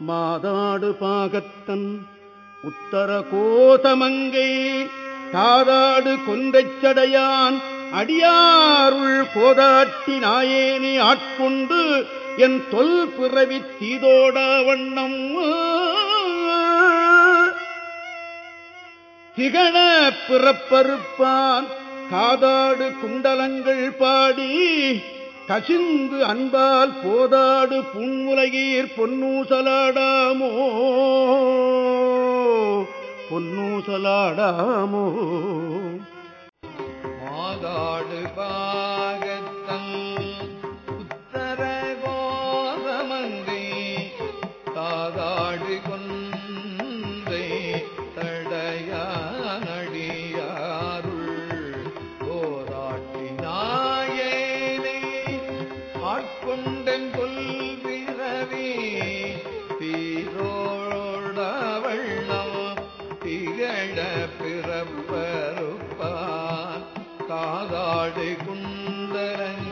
மாதாடு பாகத்தன் உத்தர கோதமங்கை தாதாடு கொன்றைச்சடையான் அடியாருள் கோதாட்டி நாயேனி ஆட்கொண்டு என் தொல் பிறவி தீதோட வண்ணம். திகழ பிறப்பறுப்பான் காதாடு குண்டலங்கள் பாடி கசிந்து அன்பால் போதாடு புன்முலகீர் பொன்னூசலாடாமோ? பொன்னூசலாடாமோ? மாதாடு பாகத்தன் உத்தர கோதமங்கை தாதாடு கொன்றை ஆட்கொண்டன் கொல் தீரோட வண்ணம் திகழ பிறப்பருப்பான். காதாடு குந்தரன்